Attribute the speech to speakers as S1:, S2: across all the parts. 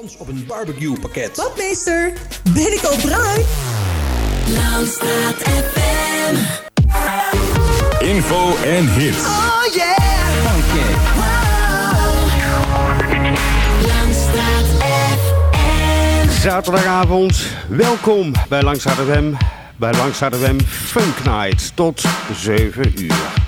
S1: kans op een barbecue pakket.
S2: Wat meester, ben ik al bruin?
S3: Langstraat FM.
S4: Info en hits.
S2: Oh yeah!
S1: Oké.
S3: Langstraat FM.
S5: Zaterdagavond, welkom bij Langstraat FM. Bij Langstraat FM Funk Night tot 7 uur.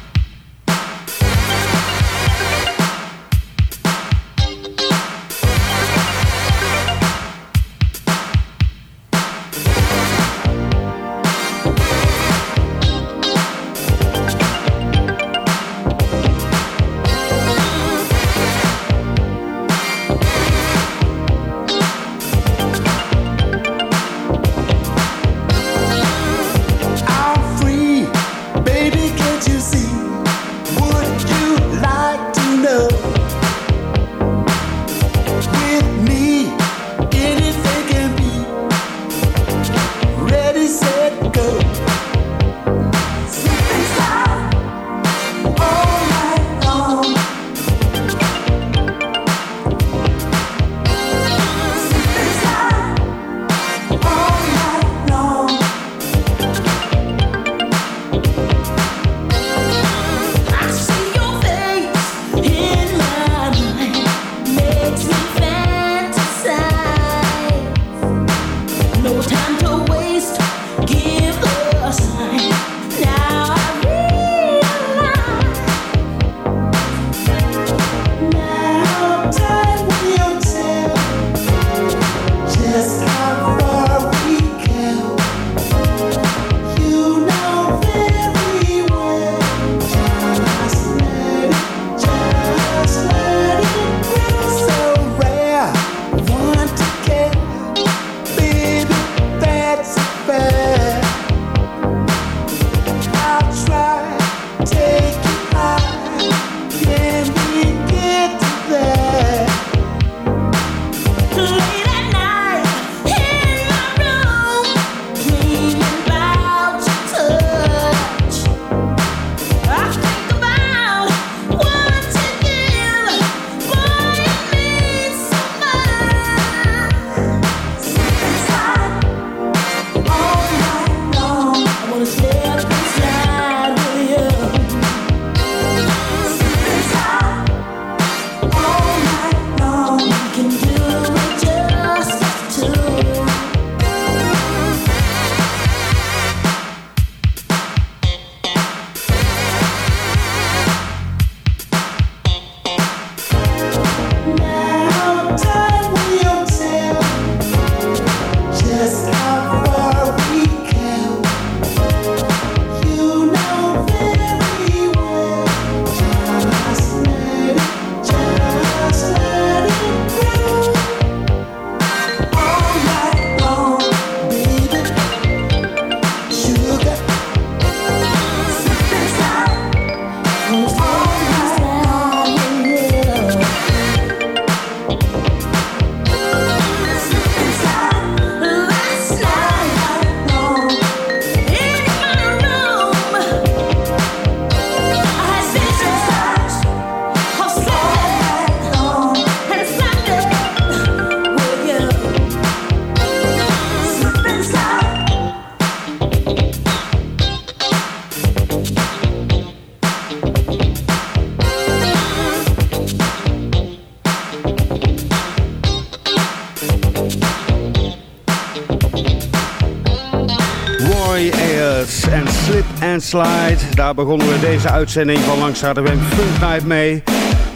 S6: Slip and Slide.
S5: Daar begonnen we deze uitzending van Langstraat FM Funk Night mee.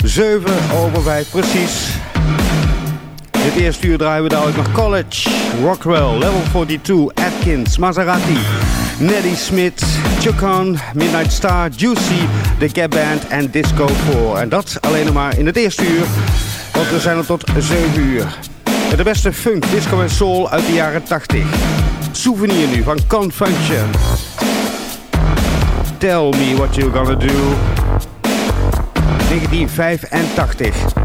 S5: 7 over 5 precies. Dit eerste uur draaien we dadelijk nog College, Rockwell, Level 42, Atkins, Maserati, Neddy Smith, Chukon, Midnight Star, Juicy, The Gap Band en Disco 4. En dat alleen nog maar in het eerste uur, want we zijn er tot 7 uur. De beste funk, disco en soul uit de jaren 80. Souvenir nu van Confunction. Tell me what you're gonna do. 1985.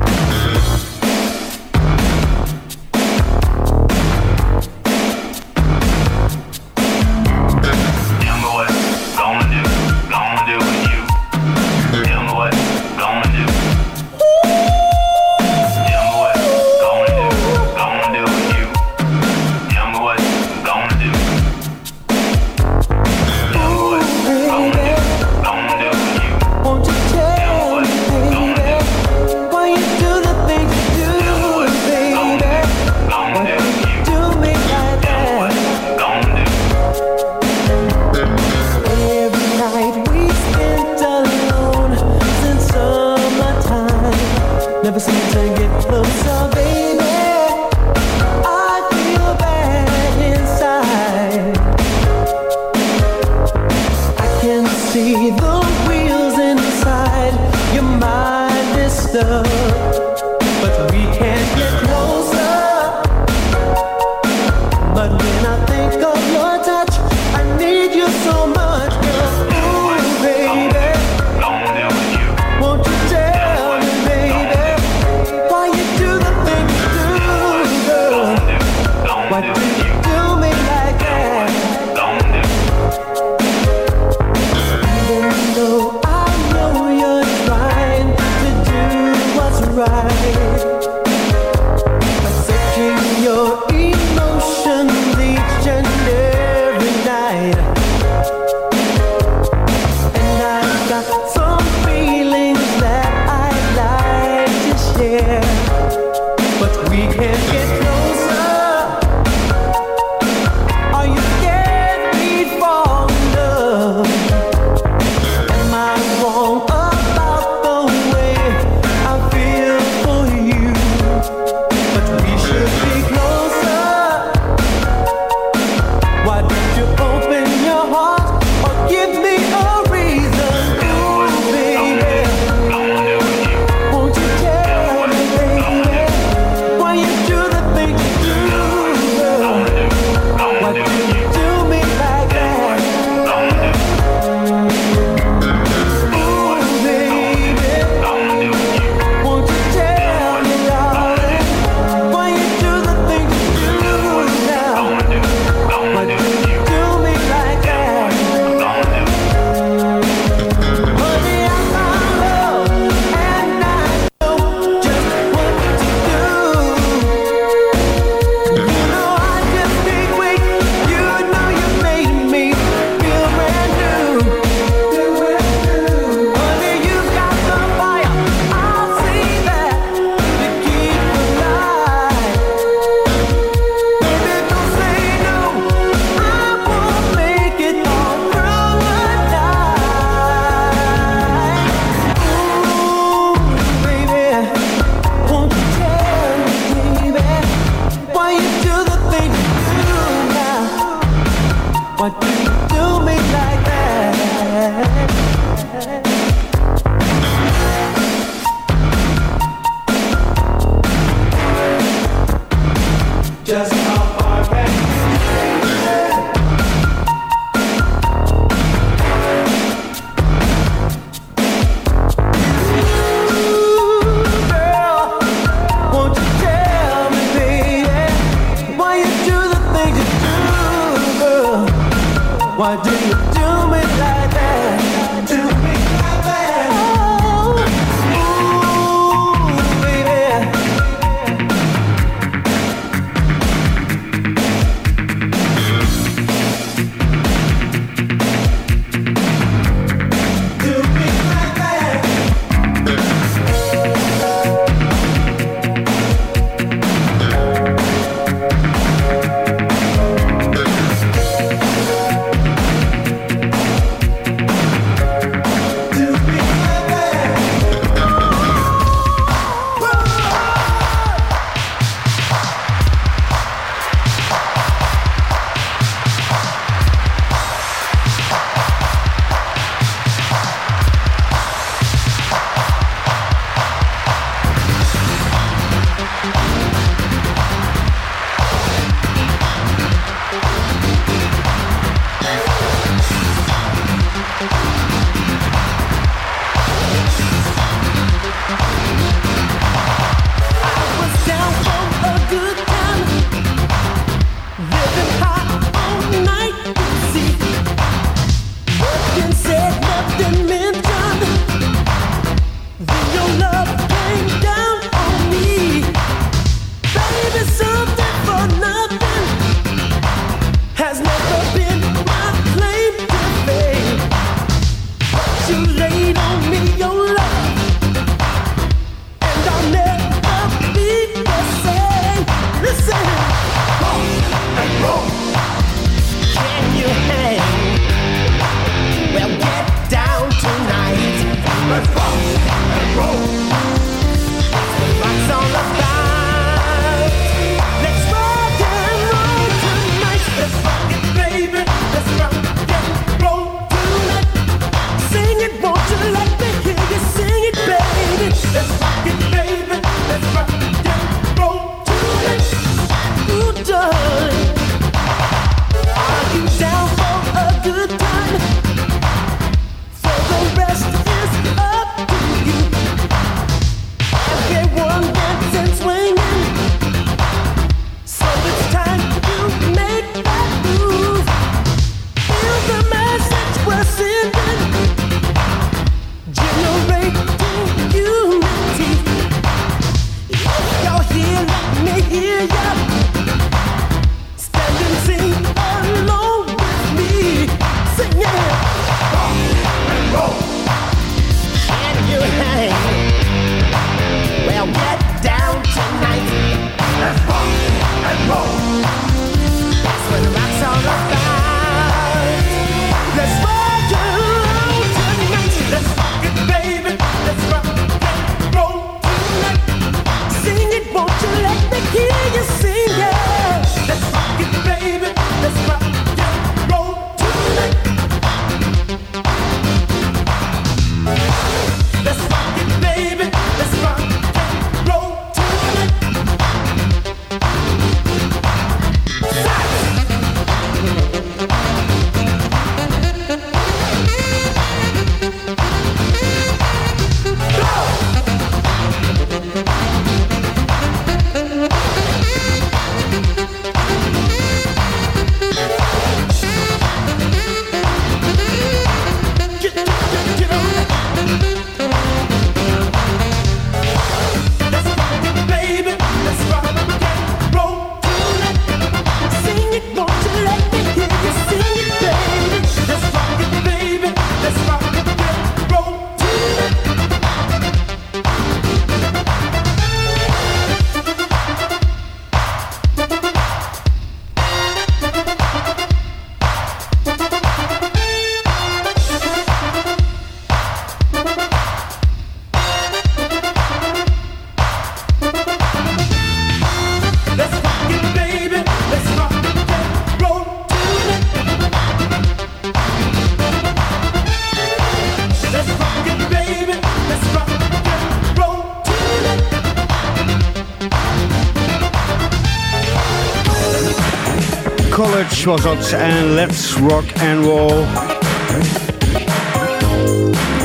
S7: Flesh was Let's Rock and Roll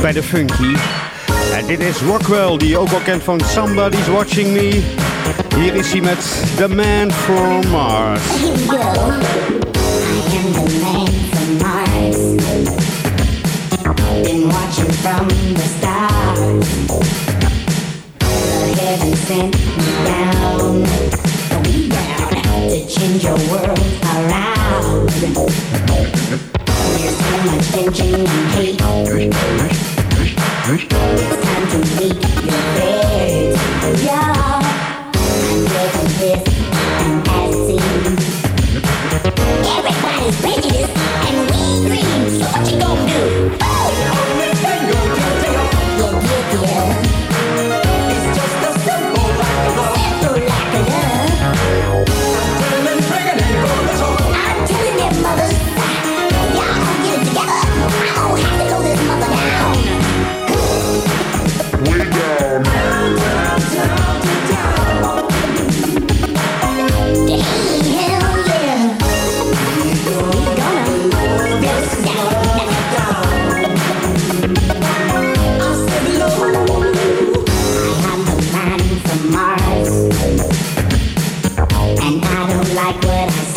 S7: bij de Funky. En dit is Rockwell, die je ook al kent van Somebody's Watching Me. Hier is hij met The Man from Mars.
S8: I am the man from Mars. Been watching from the stars. The heavens sent me down change your world around. There's so much tension and hate. It's time to make your bed, yeah. I'm getting pissed and asking. Everybody's ready.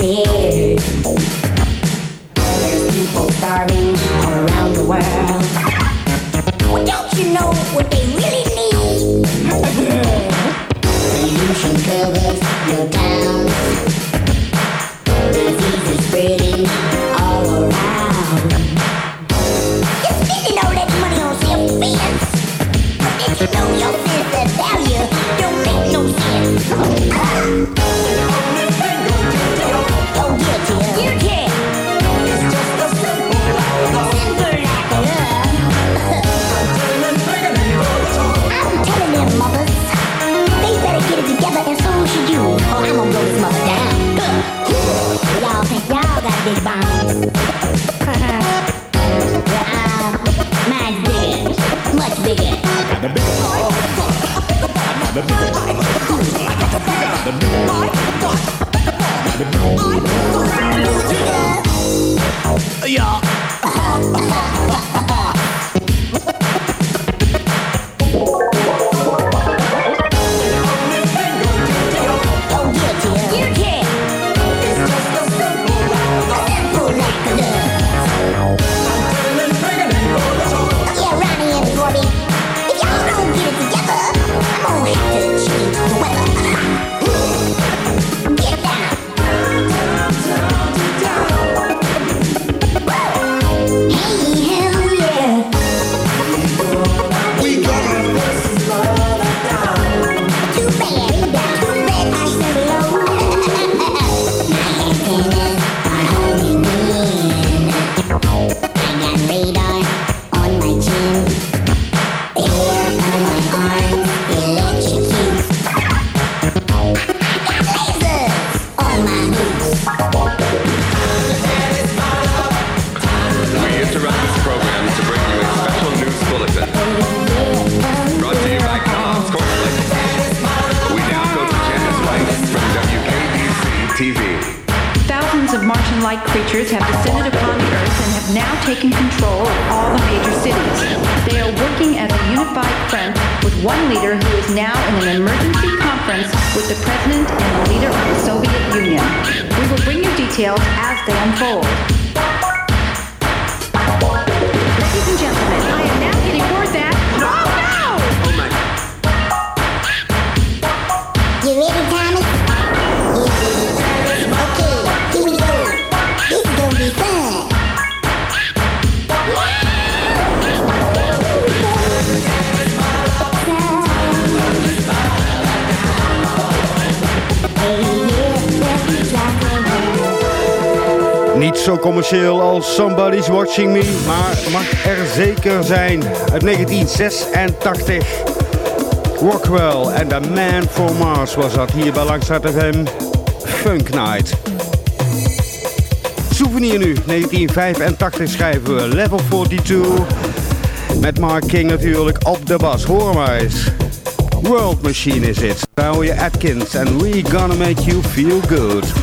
S7: creative. Chill als Somebody's Watching Me, maar mag er zeker zijn. Uit 1986. Rockwell en The Man for Mars was dat hier bij Langstraat FM. Funk Night. Souvenir nu, 1985 schrijven we Level 42. Met Mark King natuurlijk op de bas. Hoor maar eens. World Machine is it. Daar je Atkins en We Gonna Make You Feel Good.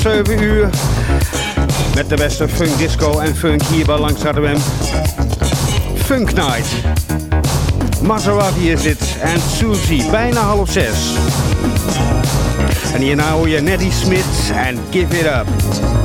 S9: 7 uur. Met de beste funk disco en funk hier bij Langs HDM. Funk Night. Maserati is dit en Susie bijna half 6. En hierna hoor je Neddy Smith en Give It Up.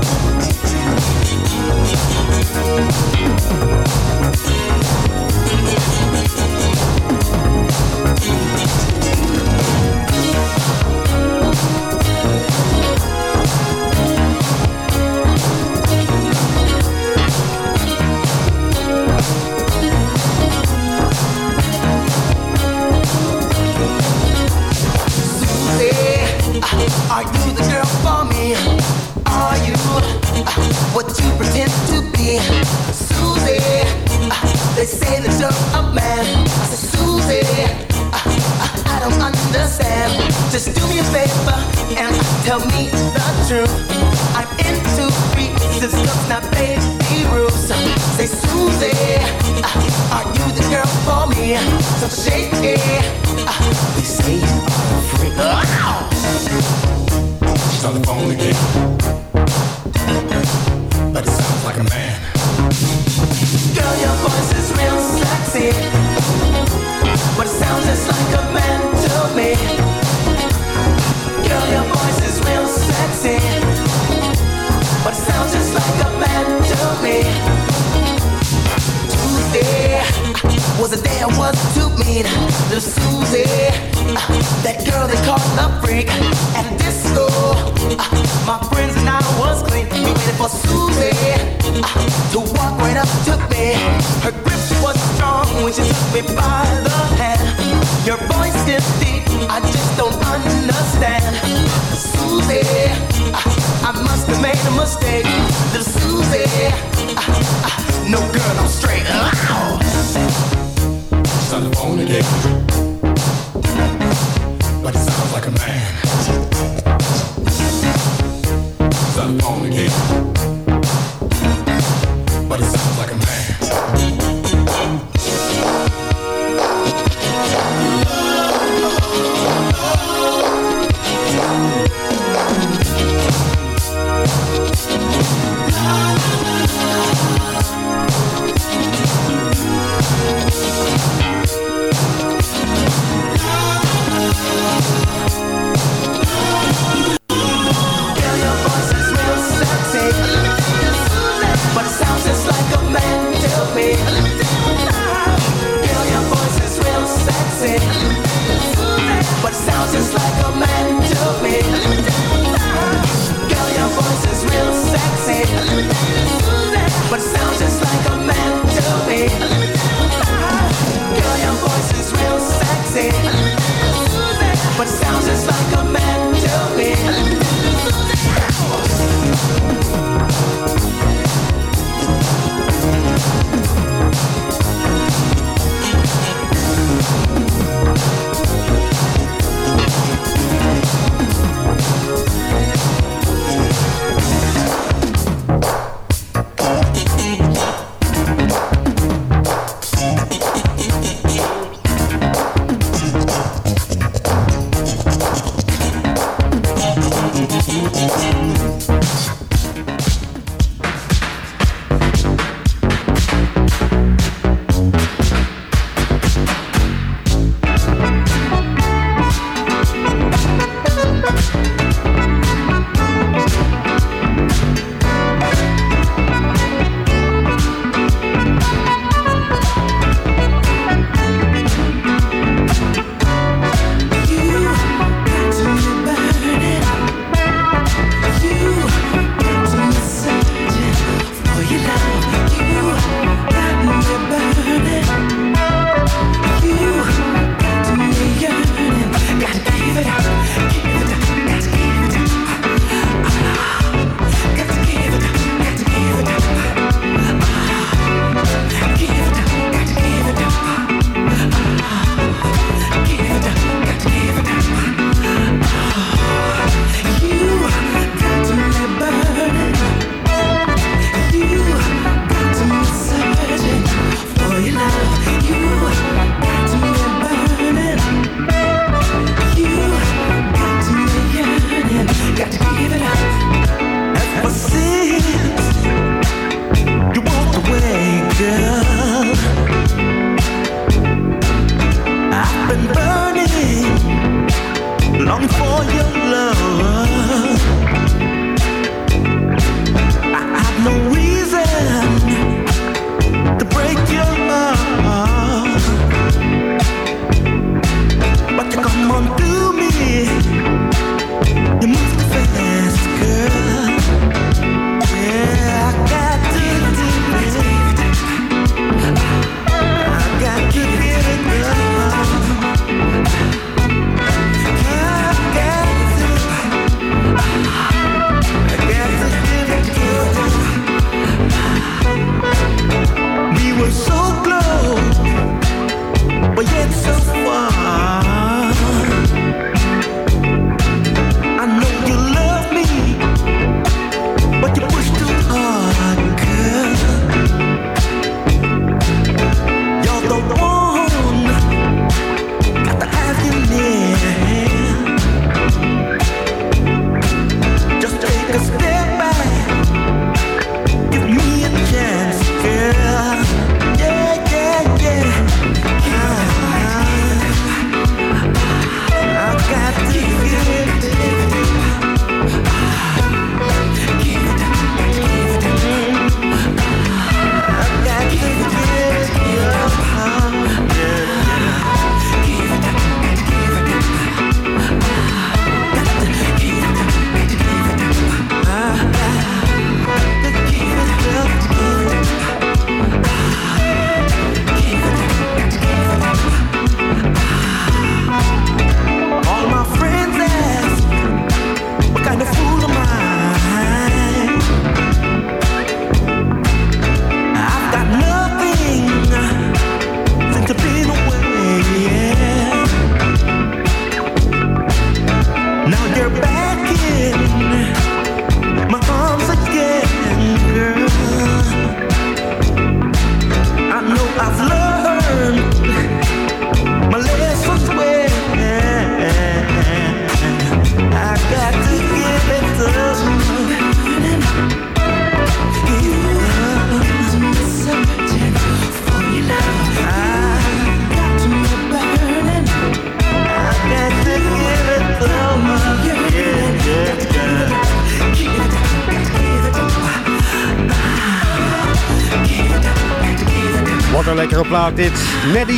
S10: but sounds
S11: just like a man.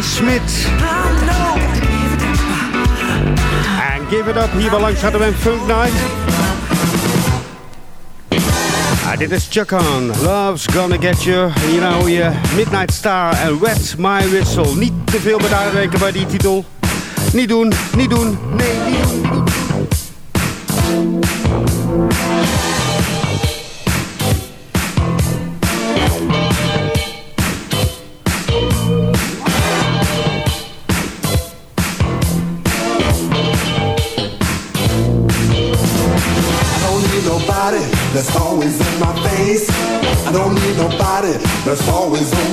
S6: Smit. En Give It Up hier bij langs hadden we Funk Night. Ah, dit is Chuck On. Love's Gonna Get You. You know nou je Midnight Star en Wet My Whistle. Niet te veel bij bij die titel. Niet doen, niet doen, nee, niet doen.
S12: that's always
S13: been.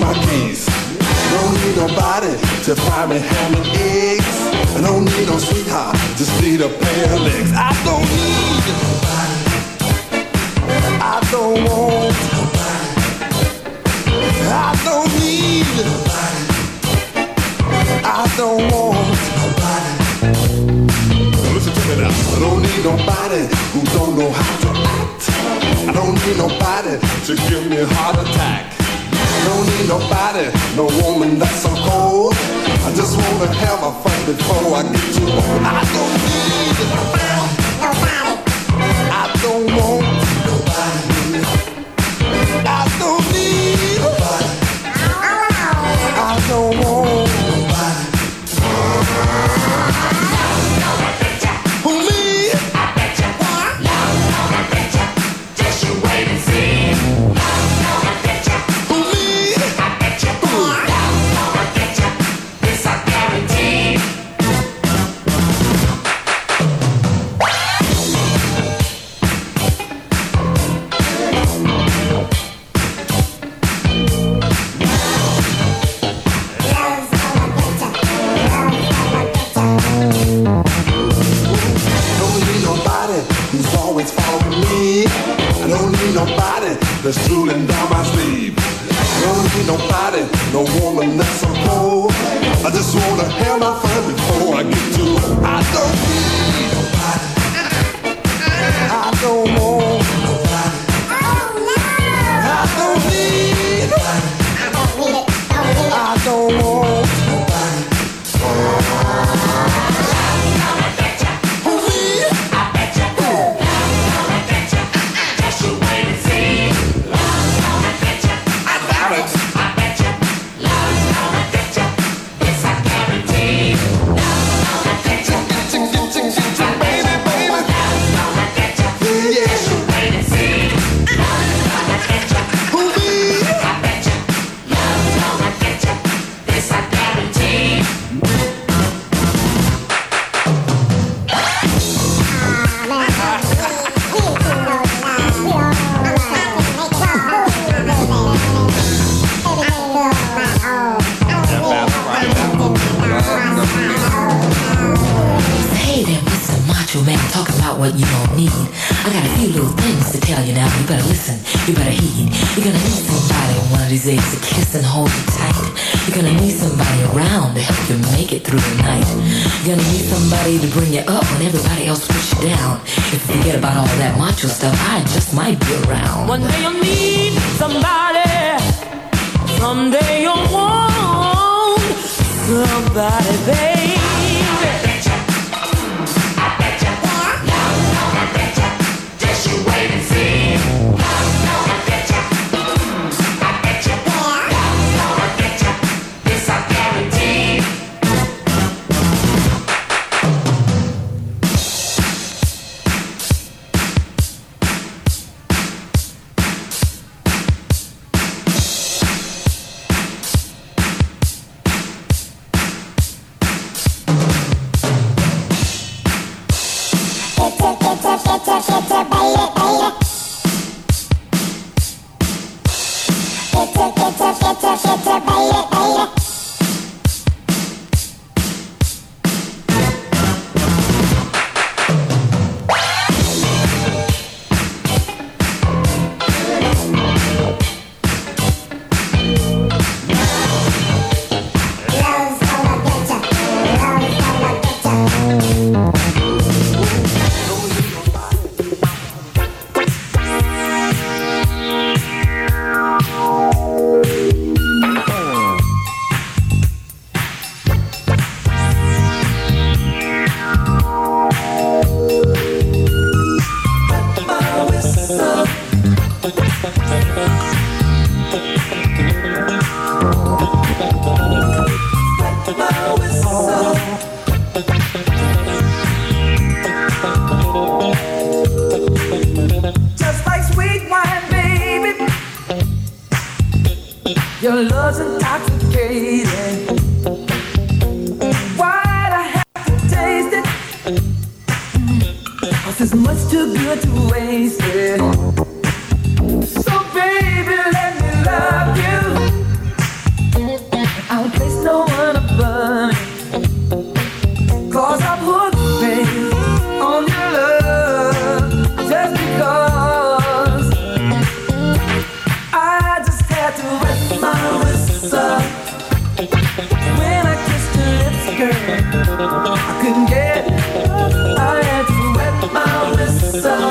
S13: Whistle.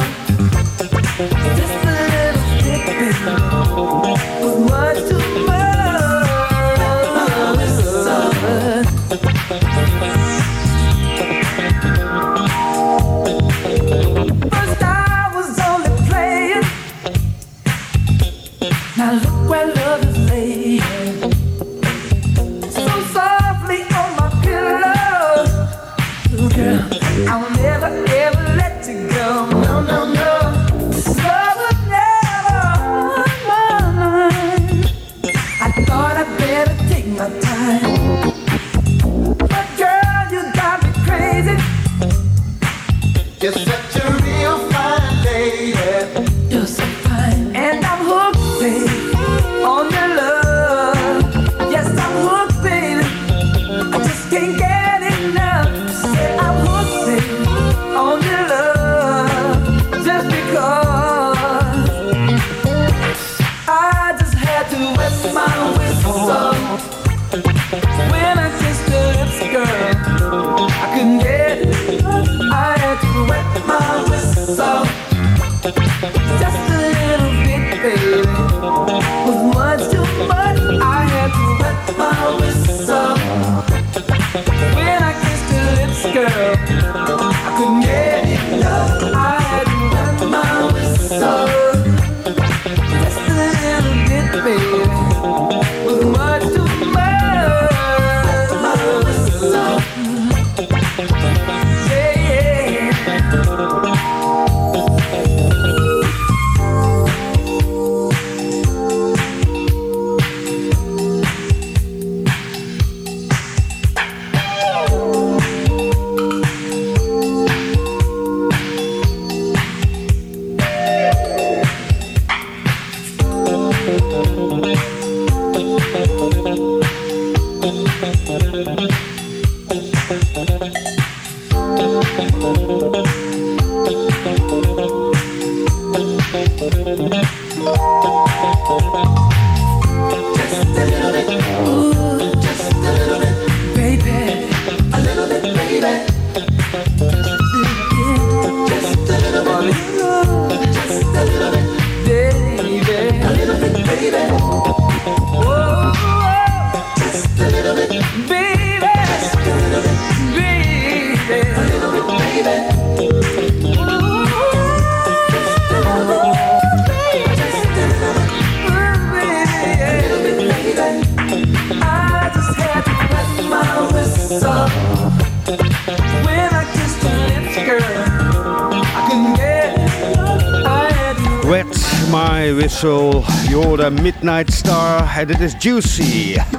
S6: Star en dit is Juicy.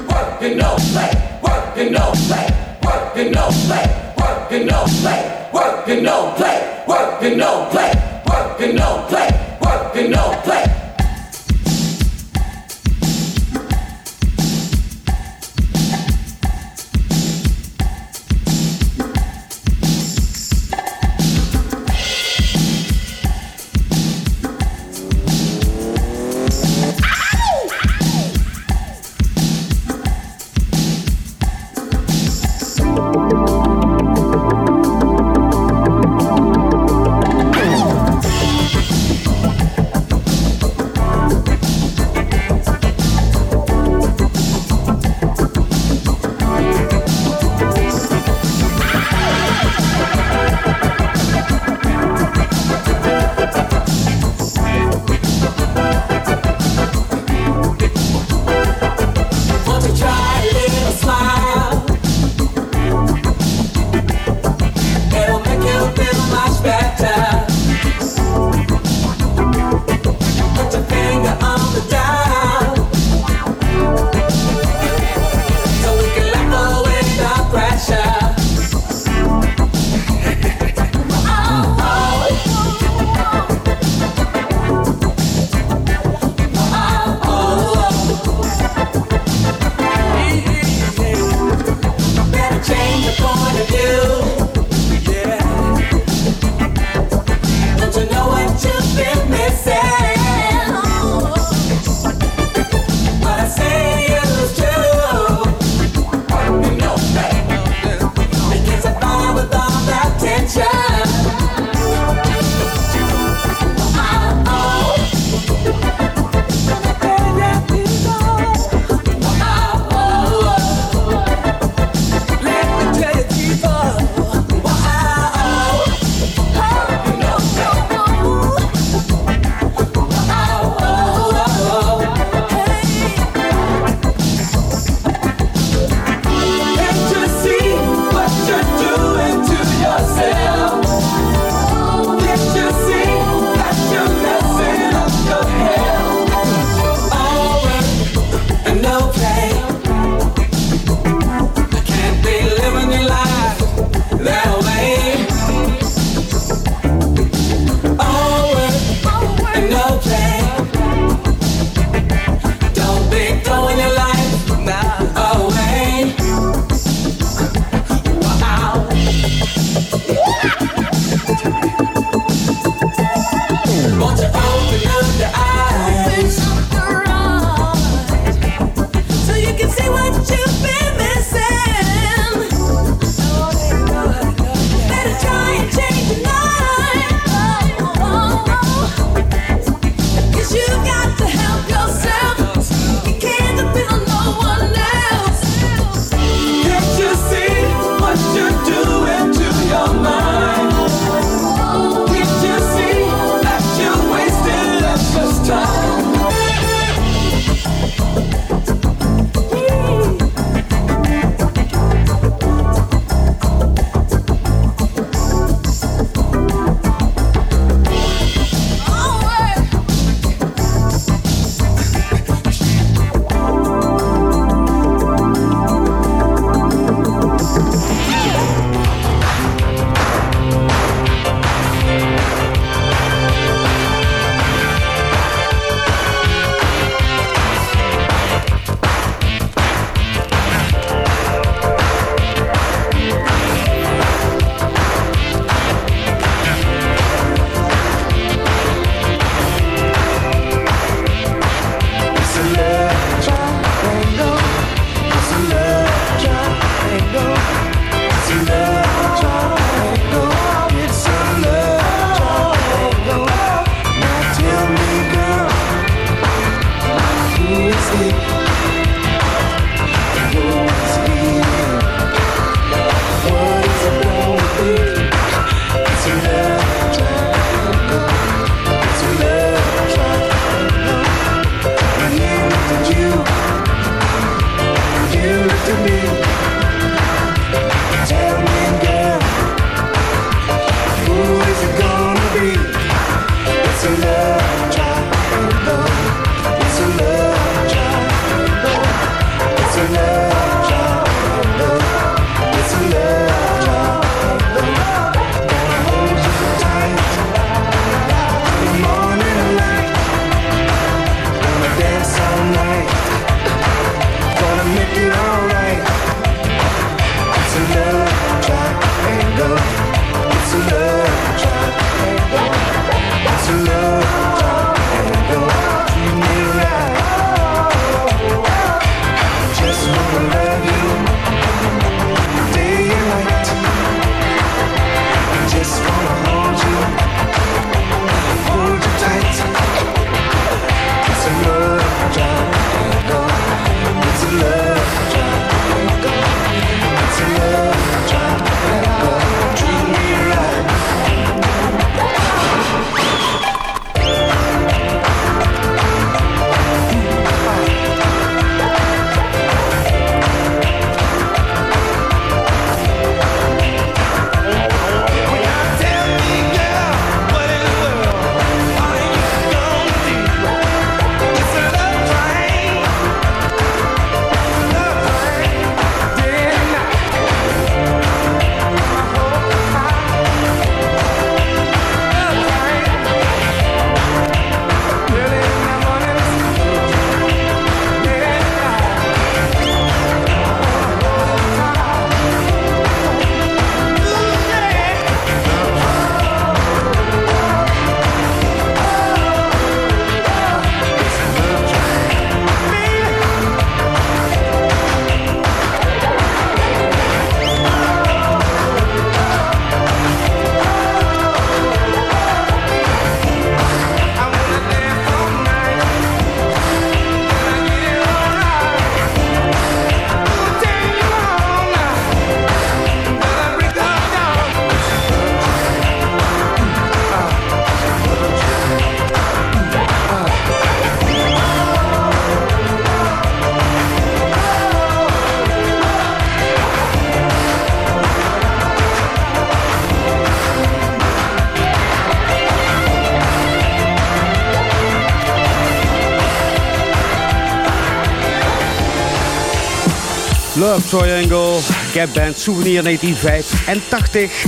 S6: Love Triangle, Gap Band Souvenir 1985.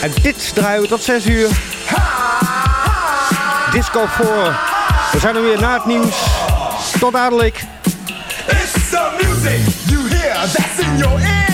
S6: En dit draaien we tot 6 uur. Disco 4. We zijn er weer na het nieuws. Tot dadelijk.
S9: It's the music you hear that's in your ear.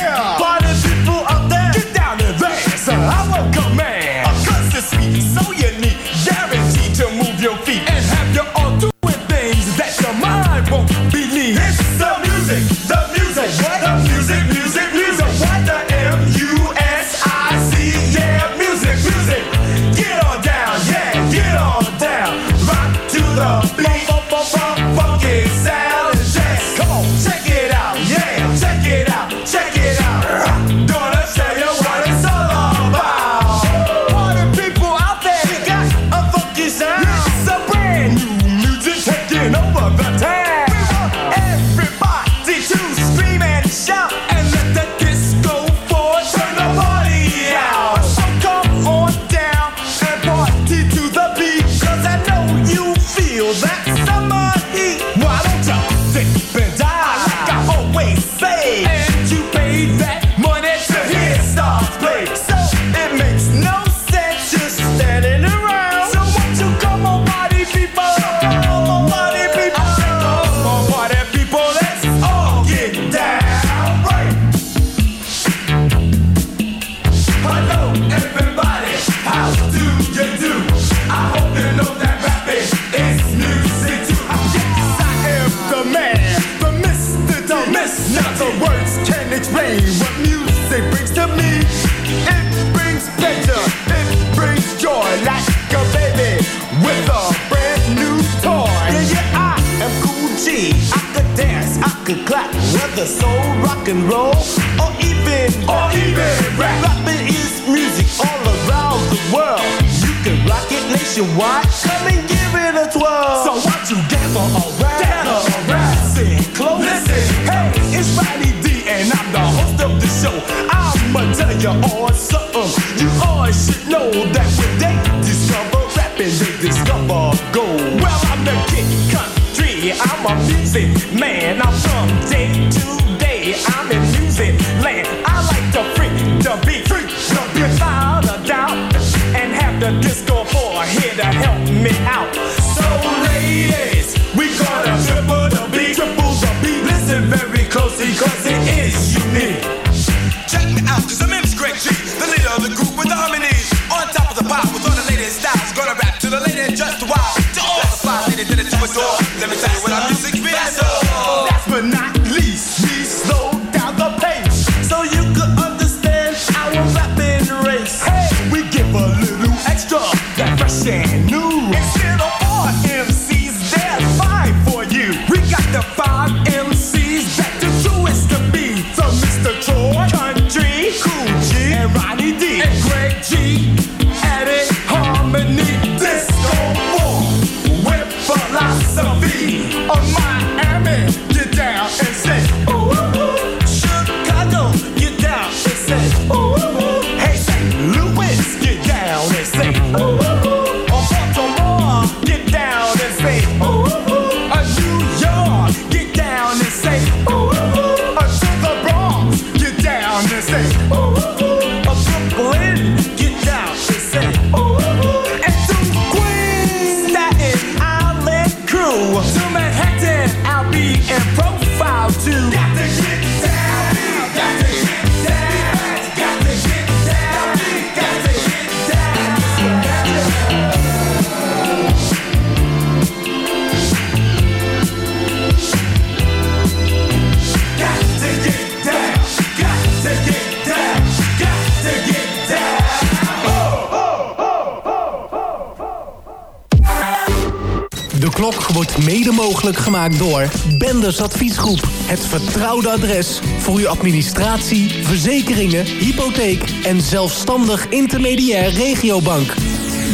S14: Mede mogelijk gemaakt door Benders Adviesgroep. Het vertrouwde adres voor uw administratie, verzekeringen, hypotheek en zelfstandig intermediair regiobank.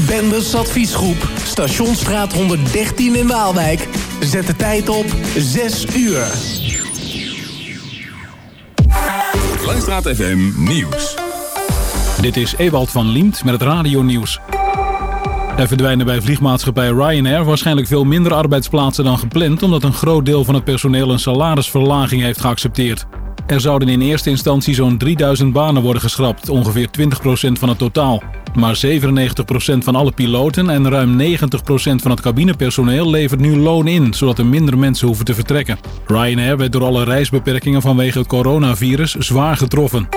S14: Benders Adviesgroep, Stationsstraat 113 in Waalwijk. Zet de tijd op 6 uur.
S4: Langstraat FM Nieuws. Dit is Ewald van Liemt met het radionieuws.
S15: Er verdwijnen bij vliegmaatschappij Ryanair waarschijnlijk veel minder arbeidsplaatsen dan gepland, omdat een groot deel van het personeel een salarisverlaging heeft geaccepteerd. Er zouden in eerste instantie zo'n 3000 banen worden geschrapt, ongeveer 20% van het totaal. Maar 97% van alle piloten en ruim 90% van het cabinepersoneel levert nu loon in, zodat er minder mensen hoeven te vertrekken. Ryanair werd door alle reisbeperkingen vanwege het coronavirus zwaar getroffen.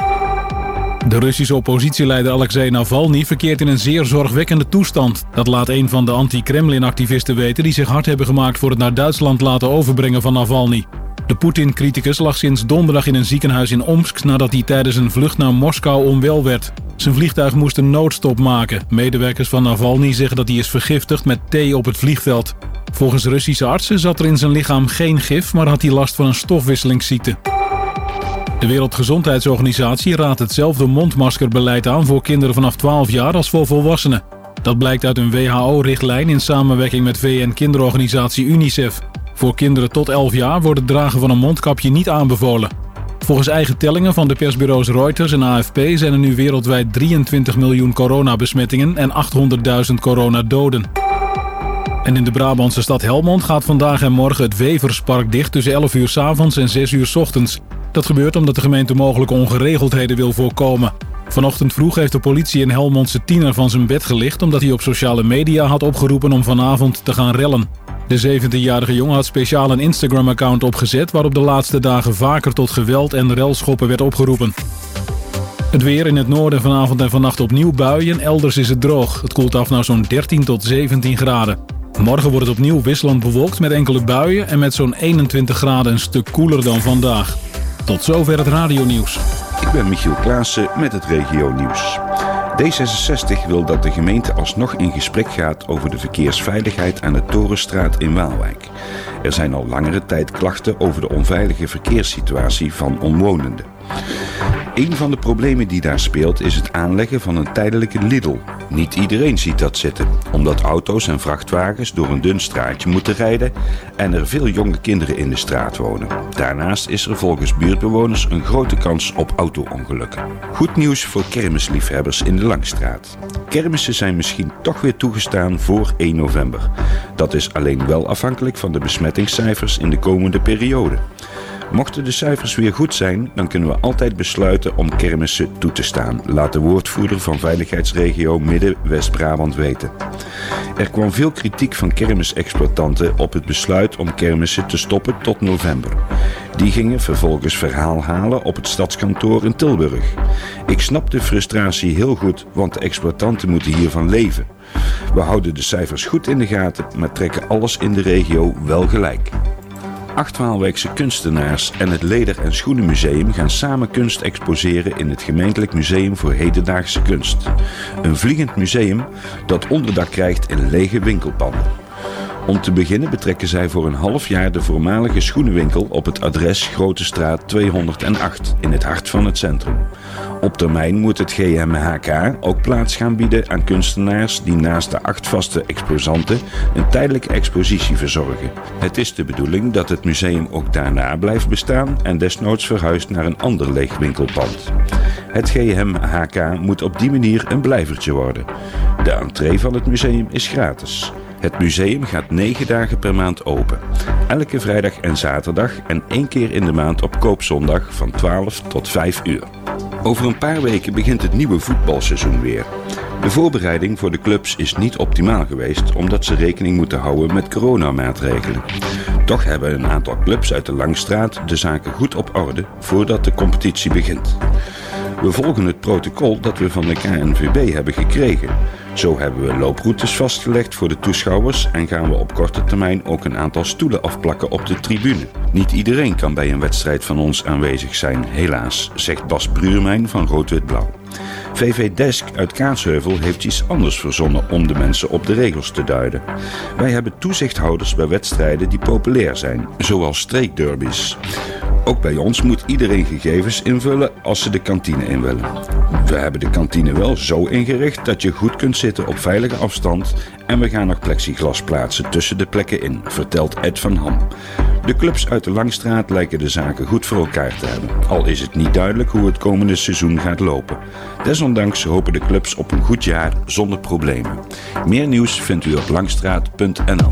S15: De Russische oppositieleider Alexei Navalny verkeert in een zeer zorgwekkende toestand. Dat laat een van de anti-Kremlin-activisten weten die zich hard hebben gemaakt voor het naar Duitsland laten overbrengen van Navalny. De Poetin-criticus lag sinds donderdag in een ziekenhuis in Omsk nadat hij tijdens een vlucht naar Moskou onwel werd. Zijn vliegtuig moest een noodstop maken. Medewerkers van Navalny zeggen dat hij is vergiftigd met thee op het vliegveld. Volgens Russische artsen zat er in zijn lichaam geen gif, maar had hij last van een stofwisselingsziekte. De Wereldgezondheidsorganisatie raadt hetzelfde mondmaskerbeleid aan voor kinderen vanaf 12 jaar als voor volwassenen. Dat blijkt uit een WHO-richtlijn in samenwerking met VN-kinderorganisatie UNICEF. Voor kinderen tot 11 jaar wordt het dragen van een mondkapje niet aanbevolen. Volgens eigen tellingen van de persbureaus Reuters en AFP zijn er nu wereldwijd 23 miljoen coronabesmettingen en 800.000 coronadoden. En in de Brabantse stad Helmond gaat vandaag en morgen het Weverspark dicht tussen 11 uur s avonds en 6 uur s ochtends. Dat gebeurt omdat de gemeente mogelijke ongeregeldheden wil voorkomen. Vanochtend vroeg heeft de politie een Helmondse tiener van zijn bed gelicht omdat hij op sociale media had opgeroepen om vanavond te gaan rellen. De 17-jarige jongen had speciaal een Instagram-account opgezet waarop de laatste dagen vaker tot geweld en relschoppen werd opgeroepen. Het weer in het noorden vanavond en vannacht opnieuw buien, elders is het droog. Het koelt af naar zo'n 13 tot 17 graden. Morgen wordt het opnieuw wisselend bewolkt met enkele buien en met zo'n 21 graden een stuk koeler dan vandaag. Tot zover het radionieuws.
S16: Ik ben Michiel Klaassen met het regio nieuws. D66 wil dat de gemeente alsnog in gesprek gaat over de verkeersveiligheid aan de Torenstraat in Waalwijk. Er zijn al langere tijd klachten over de onveilige verkeerssituatie van omwonenden. Een van de problemen die daar speelt is het aanleggen van een tijdelijke Lidl. Niet iedereen ziet dat zitten, omdat auto's en vrachtwagens door een dun straatje moeten rijden en er veel jonge kinderen in de straat wonen. Daarnaast is er volgens buurtbewoners een grote kans op auto-ongelukken. Goed nieuws voor kermisliefhebbers in de Langstraat. Kermissen zijn misschien toch weer toegestaan voor 1 november. Dat is alleen wel afhankelijk van de besmettingscijfers in de komende periode. Mochten de cijfers weer goed zijn, dan kunnen we altijd besluiten om kermissen toe te staan. Laat de woordvoerder van veiligheidsregio Midden-West-Brabant weten. Er kwam veel kritiek van kermisexploitanten op het besluit om kermissen te stoppen tot november. Die gingen vervolgens verhaal halen op het stadskantoor in Tilburg. Ik snap de frustratie heel goed, want de exploitanten moeten hiervan leven. We houden de cijfers goed in de gaten, maar trekken alles in de regio wel gelijk. Acht Waalwijkse kunstenaars en het Leder- en Schoenenmuseum gaan samen kunst exposeren in het Gemeentelijk Museum voor Hedendaagse Kunst. Een vliegend museum dat onderdak krijgt in lege winkelpanden. Om te beginnen betrekken zij voor een half jaar de voormalige schoenenwinkel op het adres Grote Straat 208 in het hart van het centrum. Op termijn moet het GMHK ook plaats gaan bieden aan kunstenaars die naast de acht vaste exposanten een tijdelijke expositie verzorgen. Het is de bedoeling dat het museum ook daarna blijft bestaan en desnoods verhuist naar een ander leeg winkelpand. Het GMHK moet op die manier een blijvertje worden. De entree van het museum is gratis. Het museum gaat negen dagen per maand open. Elke vrijdag en zaterdag en één keer in de maand op koopzondag van 12 tot 5 uur. Over een paar weken begint het nieuwe voetbalseizoen weer. De voorbereiding voor de clubs is niet optimaal geweest omdat ze rekening moeten houden met coronamaatregelen. Toch hebben een aantal clubs uit de Langstraat de zaken goed op orde voordat de competitie begint. We volgen het protocol dat we van de KNVB hebben gekregen. Zo hebben we looproutes vastgelegd voor de toeschouwers en gaan we op korte termijn ook een aantal stoelen afplakken op de tribune. Niet iedereen kan bij een wedstrijd van ons aanwezig zijn, helaas, zegt Bas Bruurmijn van Rood-Wit-Blauw. VV Desk uit Kaatsheuvel heeft iets anders verzonnen om de mensen op de regels te duiden. Wij hebben toezichthouders bij wedstrijden die populair zijn, zoals streekderbies. Ook bij ons moet iedereen gegevens invullen als ze de kantine in willen. We hebben de kantine wel zo ingericht dat je goed kunt zitten op veilige afstand en we gaan nog plexiglas plaatsen tussen de plekken in, vertelt Ed van Ham. De clubs uit de Langstraat lijken de zaken goed voor elkaar te hebben. Al is het niet duidelijk hoe het komende seizoen gaat lopen. Desondanks hopen de clubs op een goed jaar zonder problemen. Meer nieuws vindt u op langstraat.nl.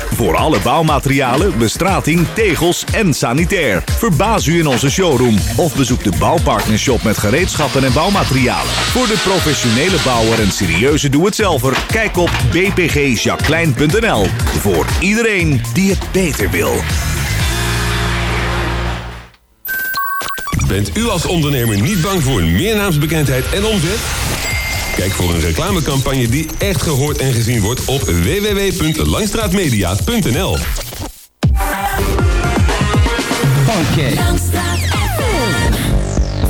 S1: Voor alle bouwmaterialen, bestrating, tegels en sanitair. Verbaas u in onze showroom of bezoek de Bouwpartnershop met gereedschappen en bouwmaterialen. Voor de professionele bouwer en serieuze doe-het-zelver, kijk op bpgjacqueline.nl. Voor iedereen die het beter wil.
S17: Bent u als ondernemer niet bang voor meer naamsbekendheid en omzet? Kijk voor een reclamecampagne die echt gehoord en gezien wordt op www.langstraatmedia.nl.
S18: Funky.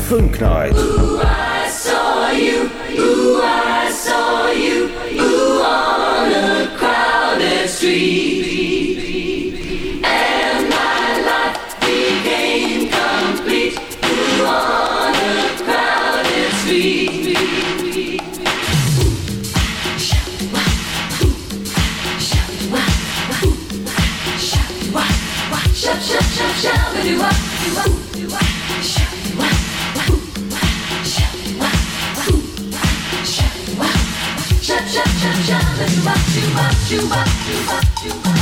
S18: Funk Night.
S5: Ooh, I saw you. Ooh, I saw you. Ooh, on a crowded street. And my life became complete. Ooh, shop, shop, shop, do what, do what, do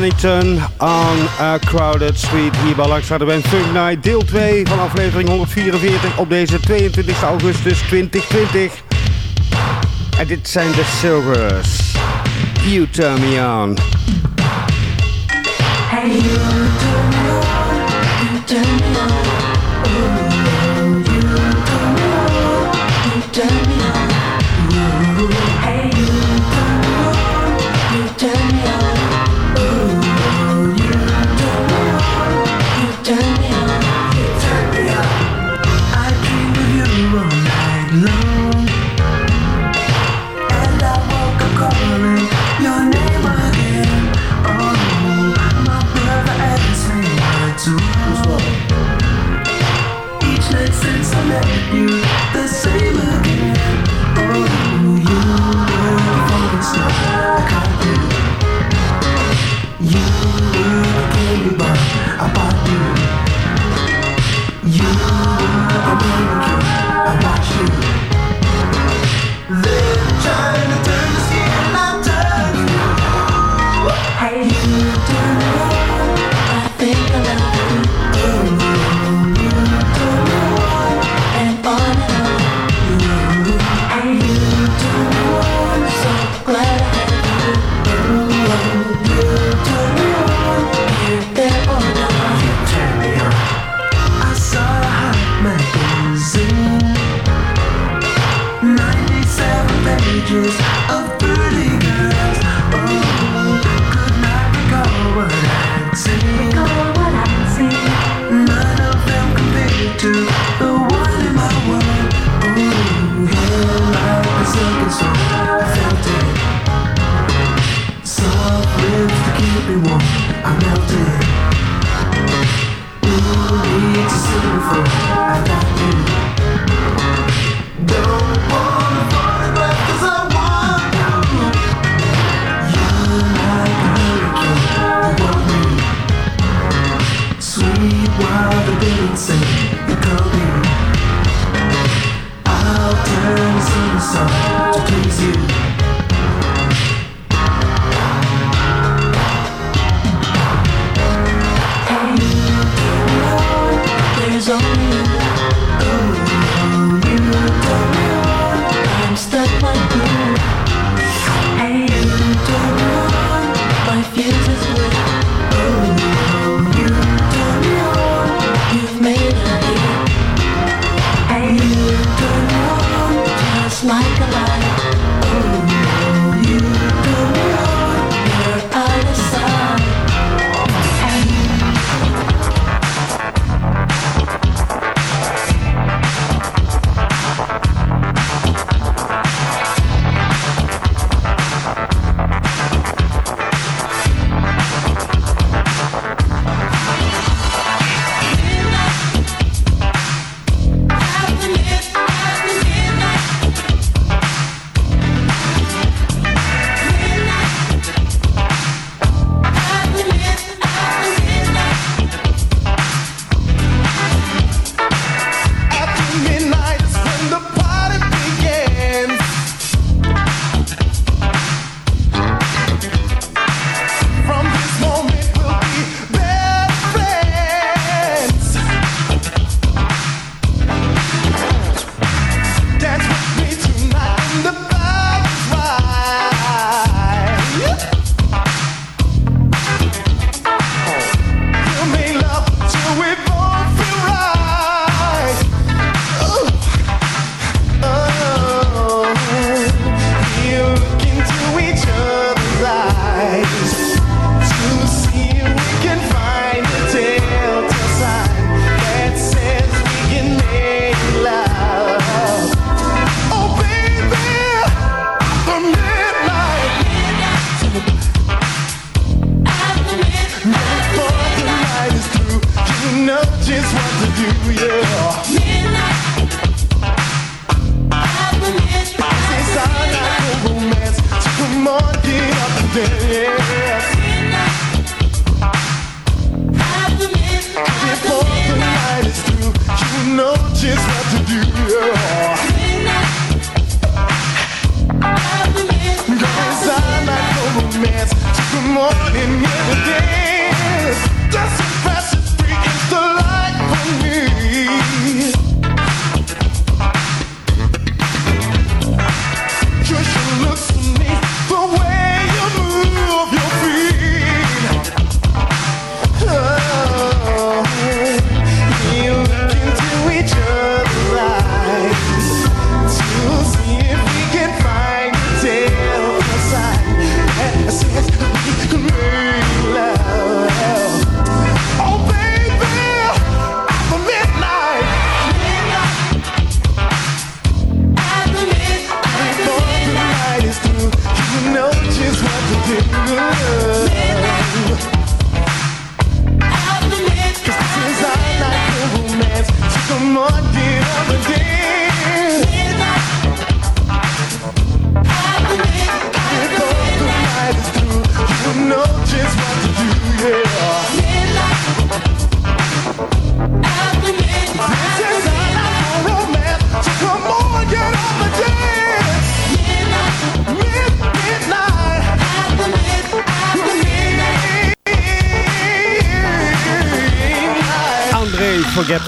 S19: On a Crowded Street.
S6: Hier bij de ben Funk Night, deel 2 van aflevering 144 op deze 22 augustus 2020. En dit zijn de Silvers. You turn me on.
S19: Hey. You turn me on. pages of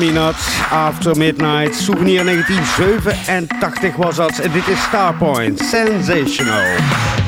S19: Me
S9: After Midnight.
S5: Souvenir 1987 was dat. En dit is Starpoint, Sensational.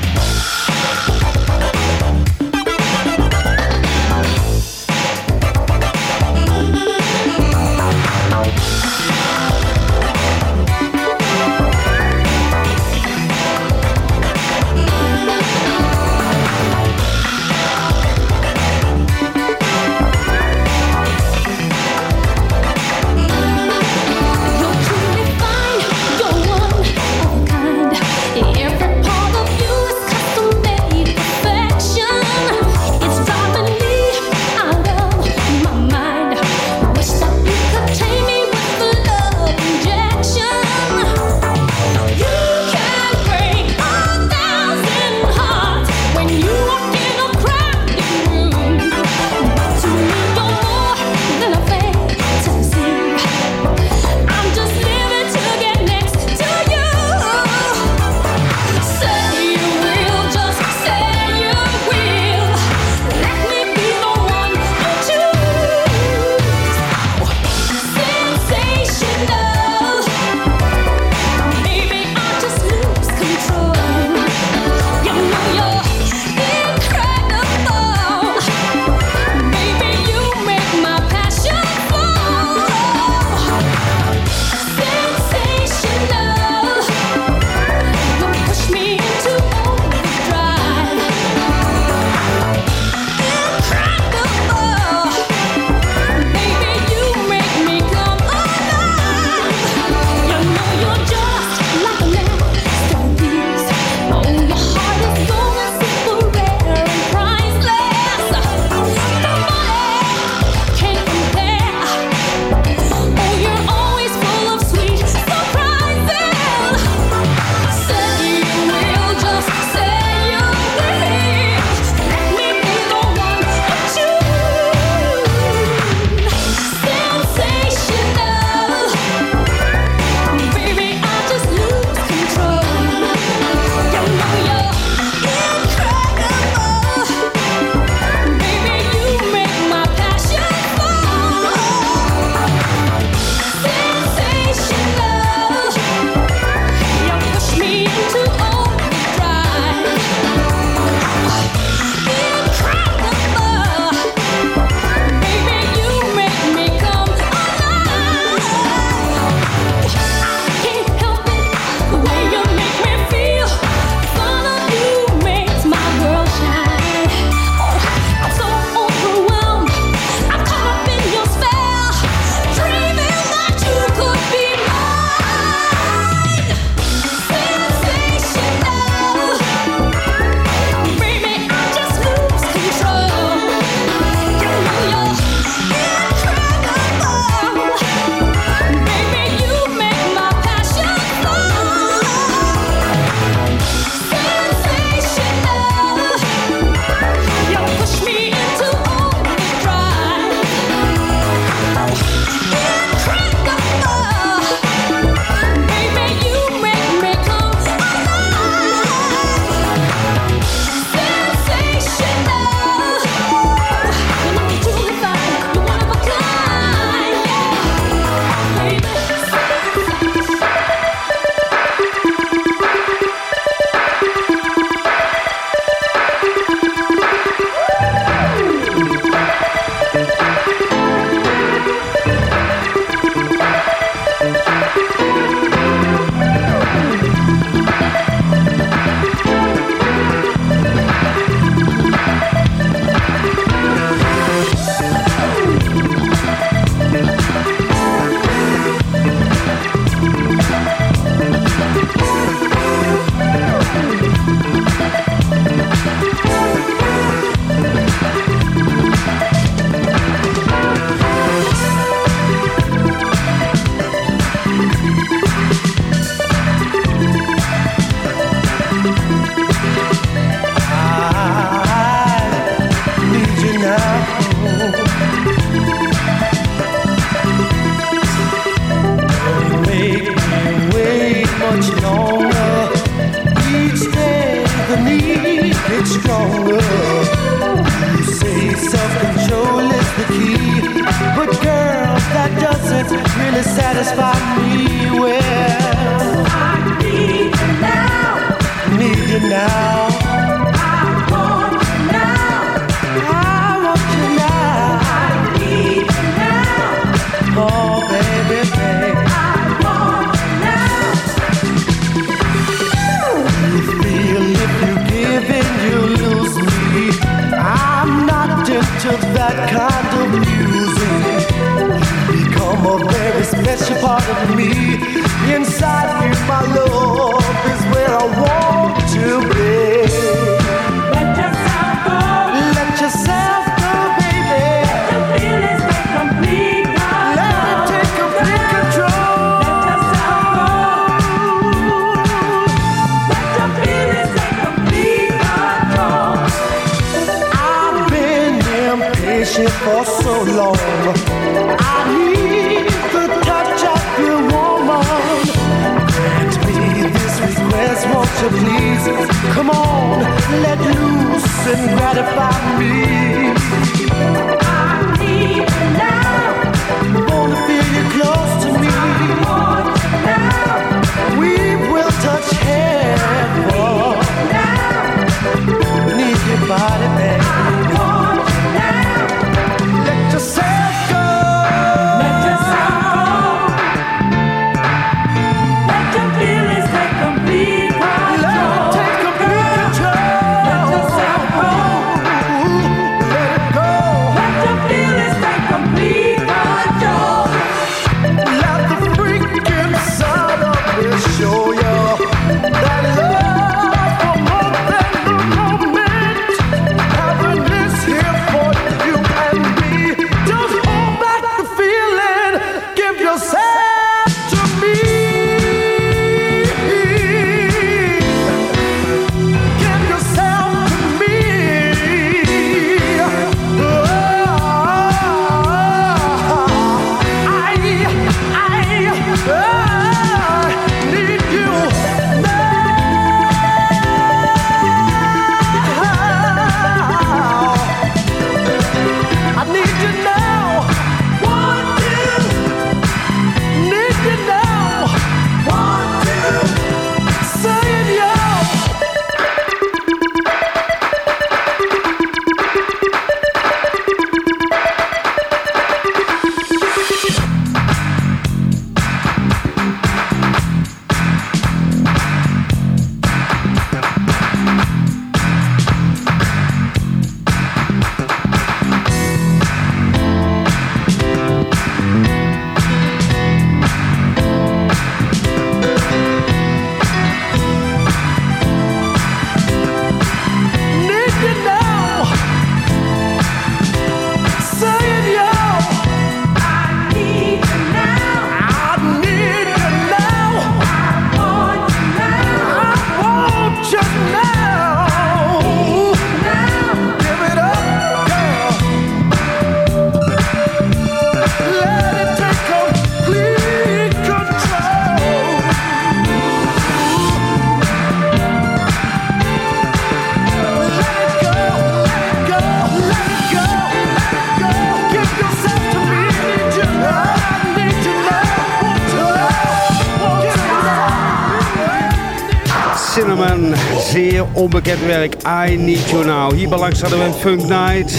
S13: bekend I Need You Now.
S6: Hier langs hadden we een Funk Night.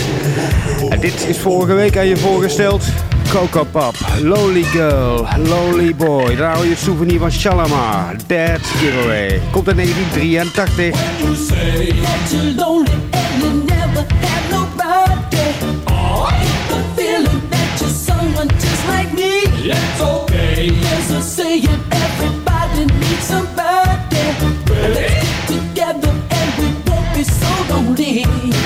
S6: En dit is vorige week aan je voorgesteld. Coco Pop, Lolly Girl, Lonely Boy. Daar hou je het souvenir van Shalama. Dead Giveaway. Komt in 1983.
S5: You.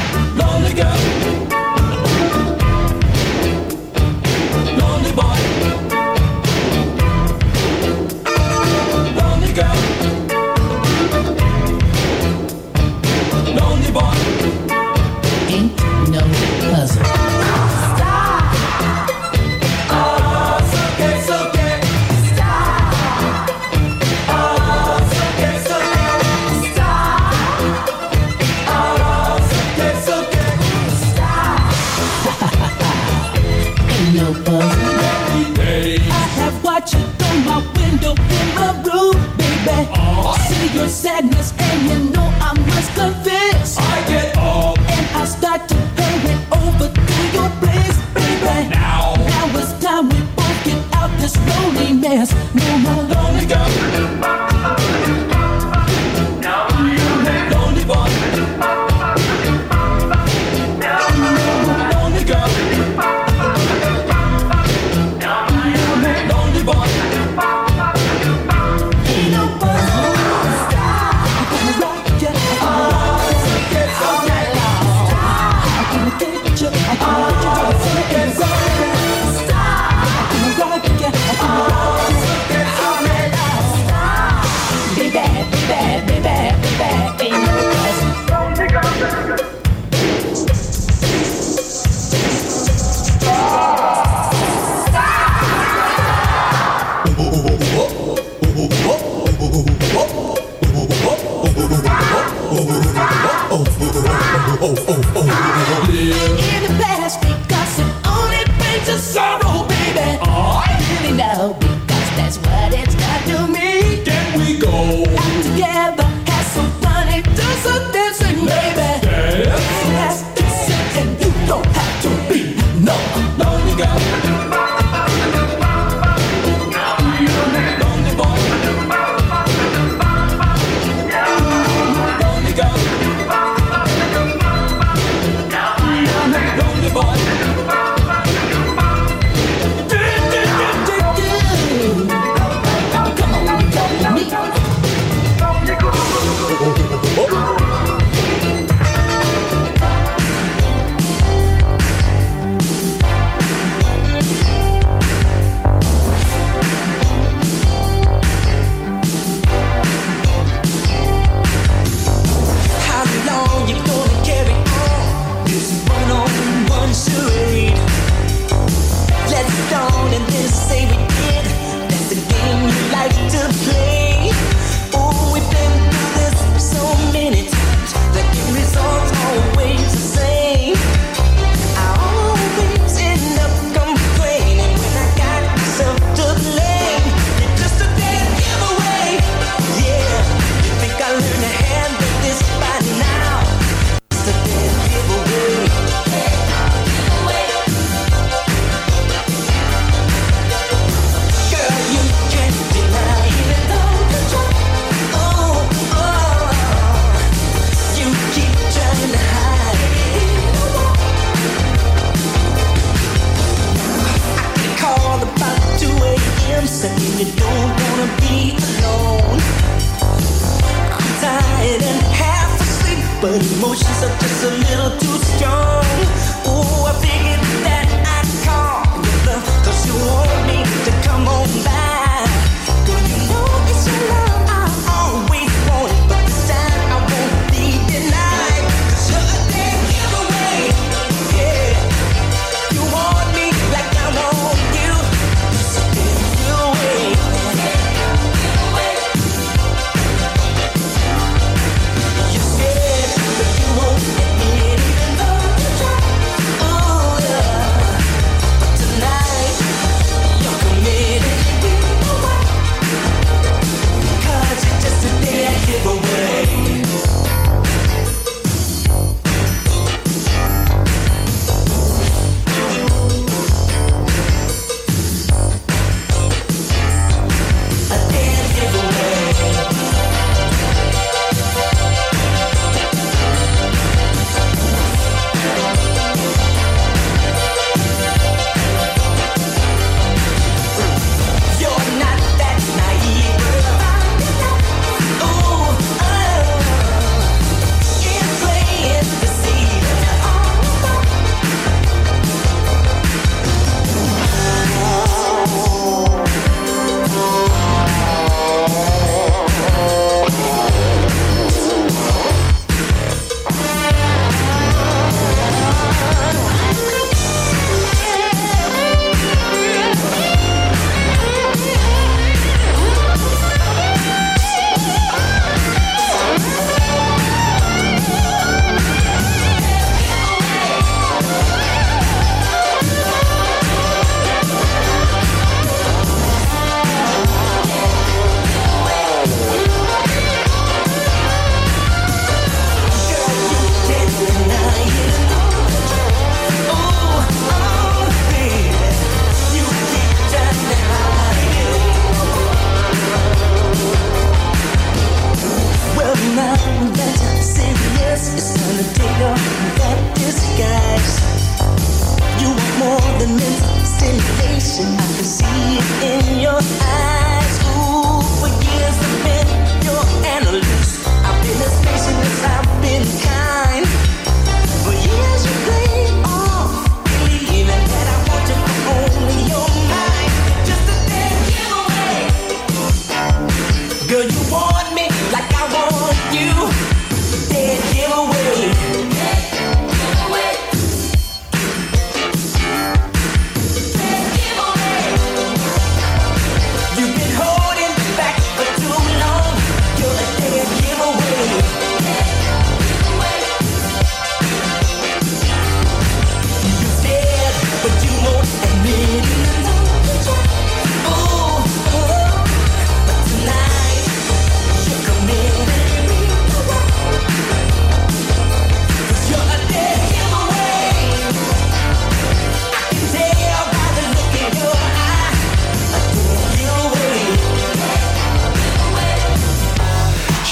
S5: and you
S20: know I must go.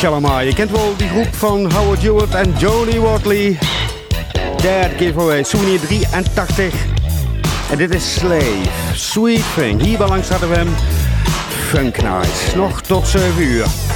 S19: Je kent wel die groep van Howard Hewitt en Joni Watley. Dead Giveaway, Souvenir 83. En dit is Slave, Sweet Thing. Hier langs hadden we hem Funk Night. Nog tot 7 uur.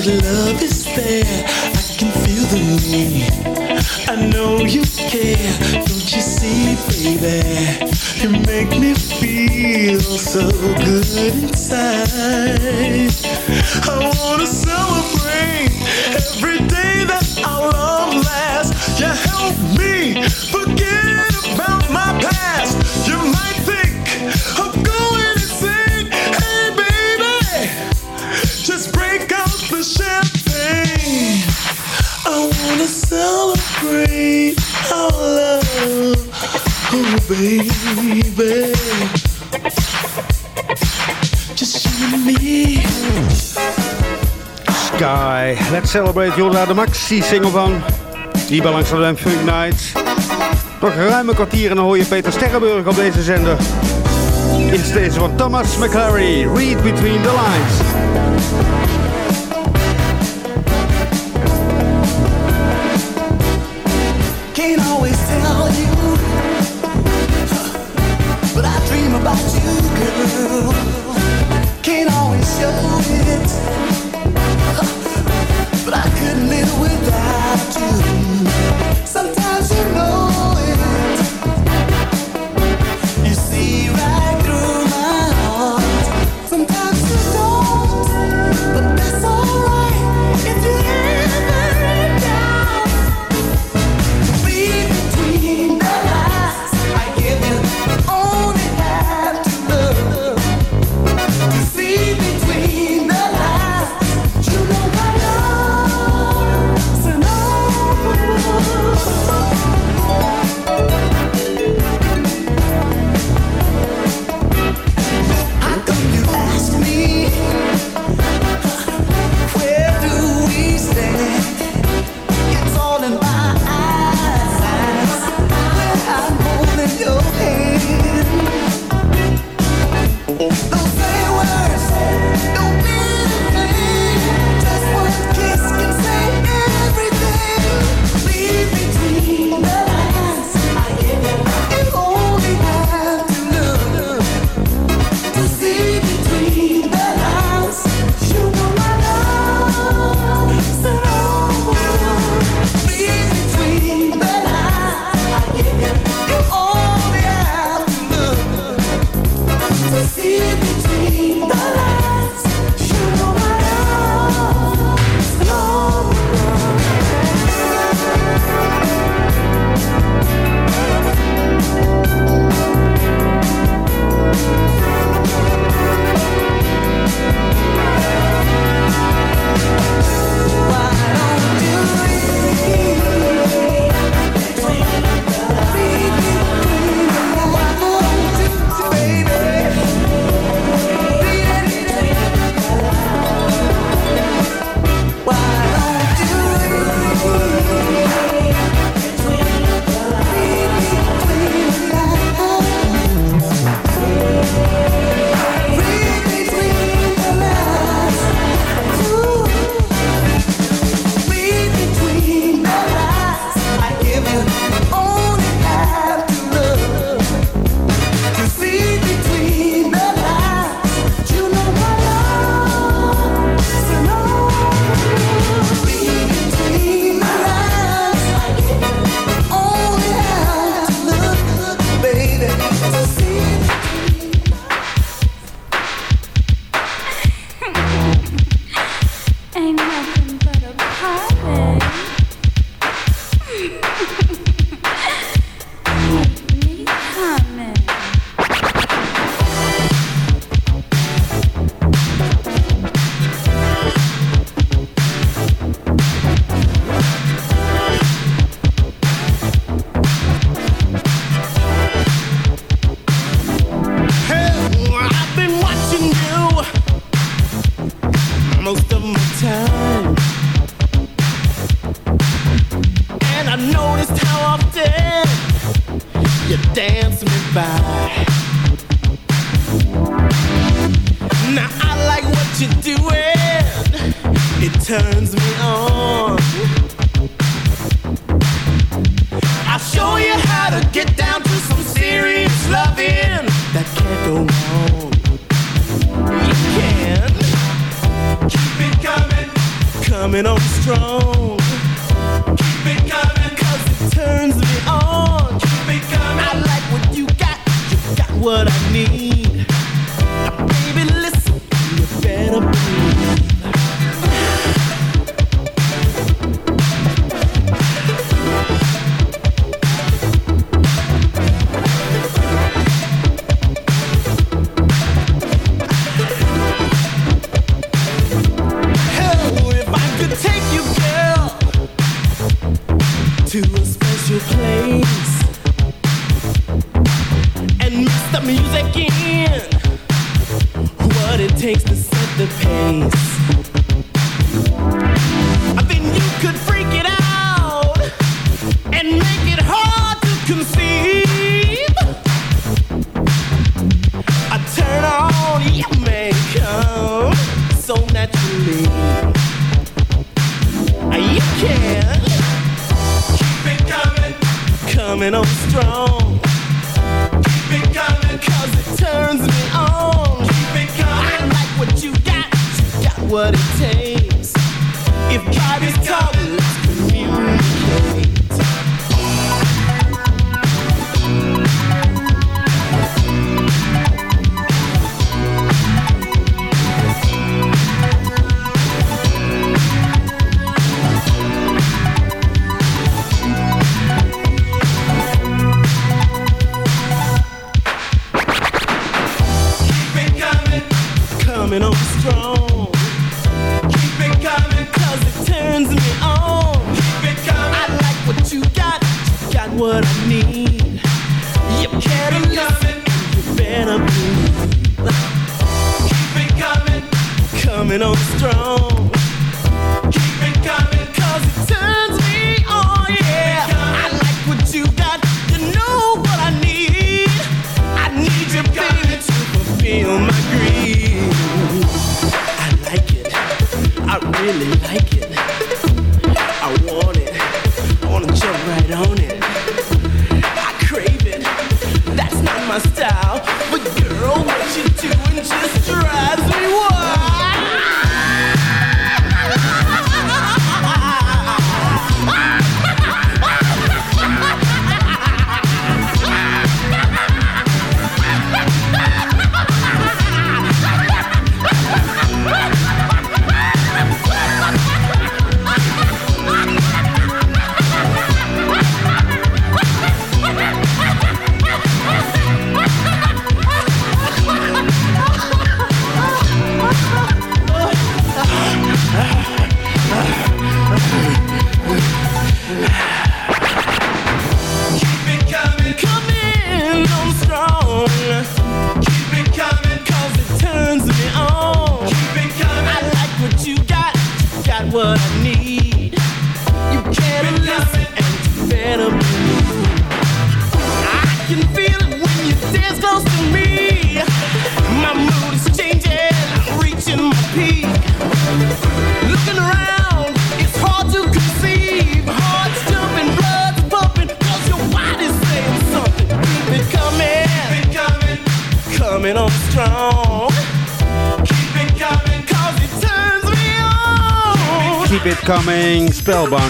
S21: That love is there. I can feel the need. I know you care. Don't you see, baby? You make me feel so good inside. I wanna celebrate every day that our love lasts. You help me
S19: Let's Celebrate, Jorda, de maxi-single van. Die bij langs de Funk Night. Nog ruim een kwartier en dan hoor je Peter Sterrenburg op deze zender. In deze van Thomas McClary, Read Between the Lines.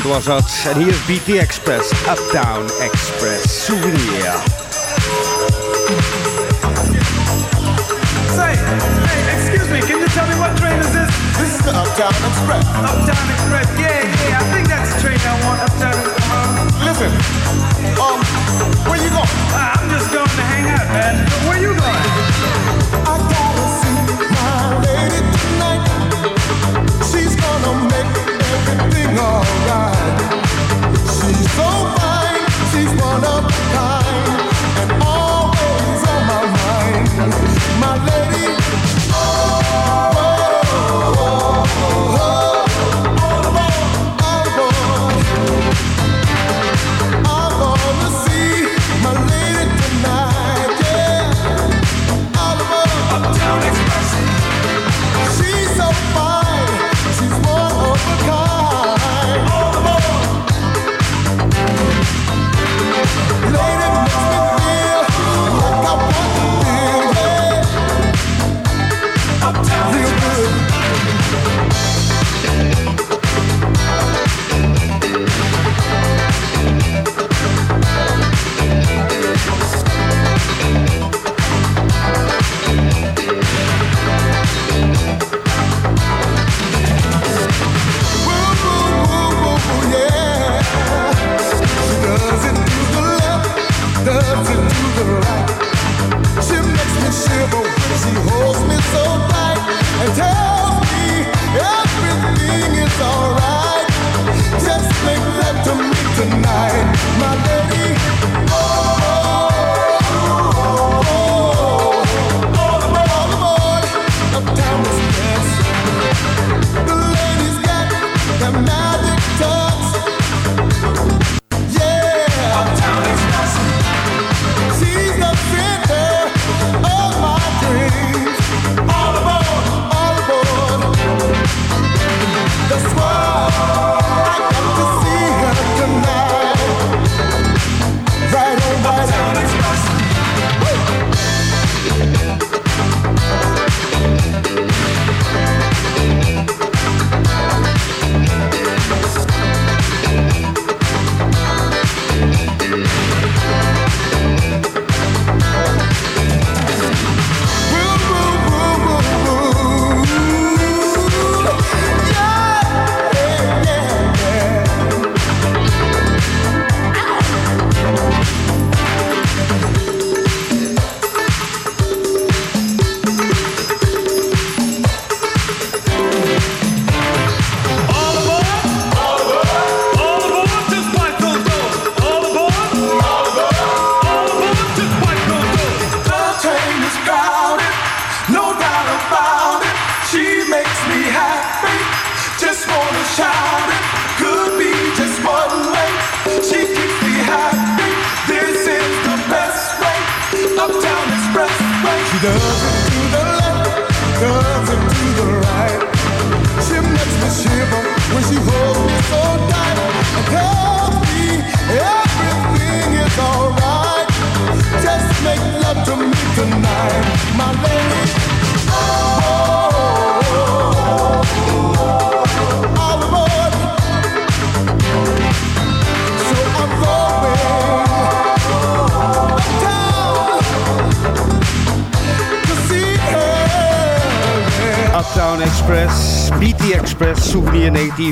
S6: was dat. and here's BT Express, Uptown Express, Souvenir.
S21: Say, hey, excuse me, can you tell me what train is this? This is the Uptown Express. Uptown Express, yeah, yeah, I think that's the train I want, Uptown Express. Listen, um, where you going? Uh, I'm just going to hang out, man. Where you My lady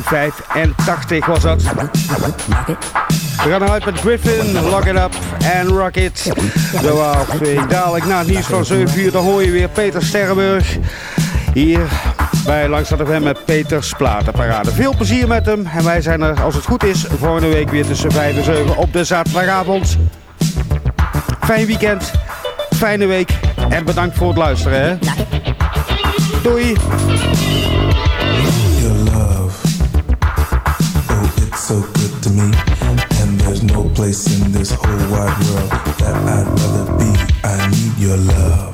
S6: 1985 was dat. We gaan eruit met Griffin, Lock It Up en Rocket. Daaraf eh, dadelijk na het nieuws van 7 uur, dan hoor je weer Peter Sterrenburg. Hier bij Langs FM hem met Peters Platenparade. Veel plezier met hem en wij zijn er als het goed is volgende week weer tussen 5 en 7 op de zaterdagavond. Fijn weekend, fijne week en bedankt voor het luisteren. Hè?
S22: Nou. Doei! place in this whole wide world that I'd rather be. I need your love.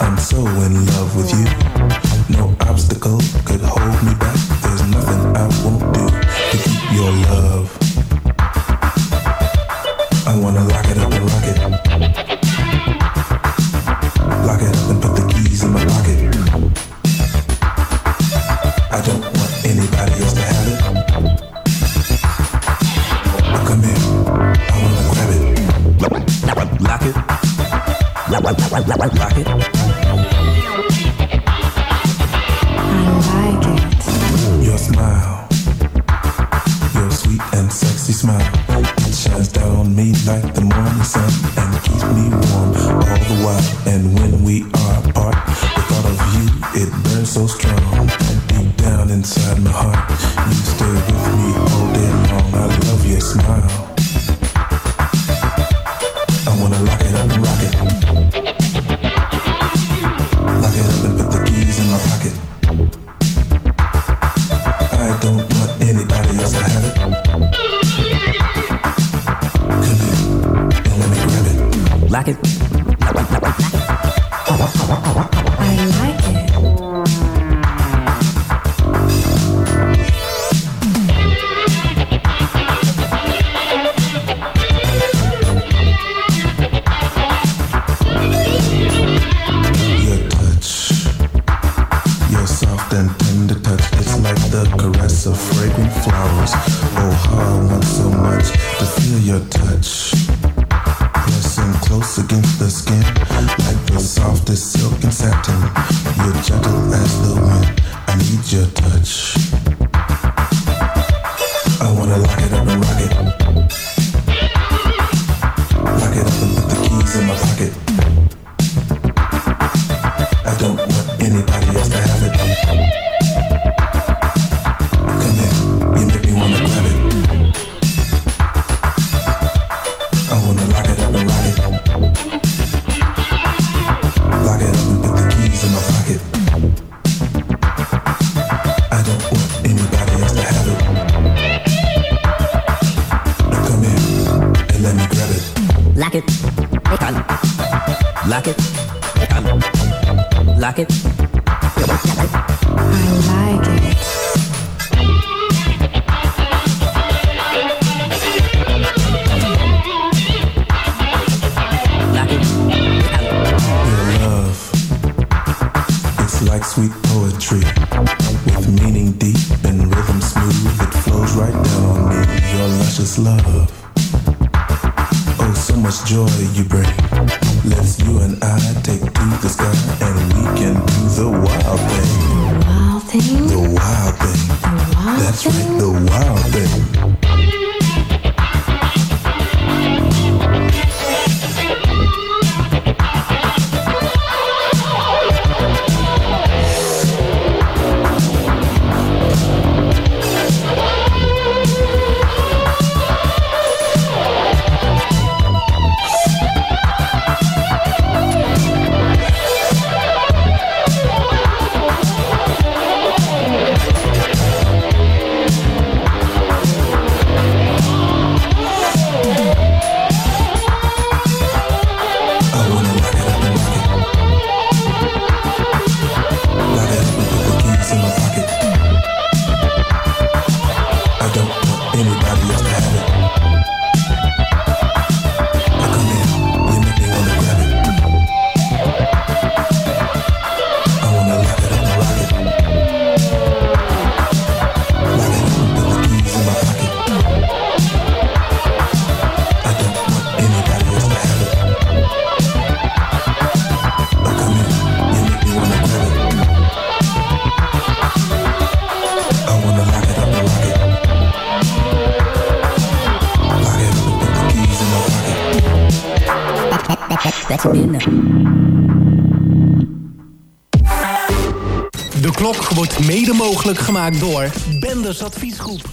S22: I'm so in love with you. No obstacle could hold me back. There's nothing I won't do to keep your love. I wanna lock it up and rock it.
S14: Gemaakt door Benders Adviesgroep.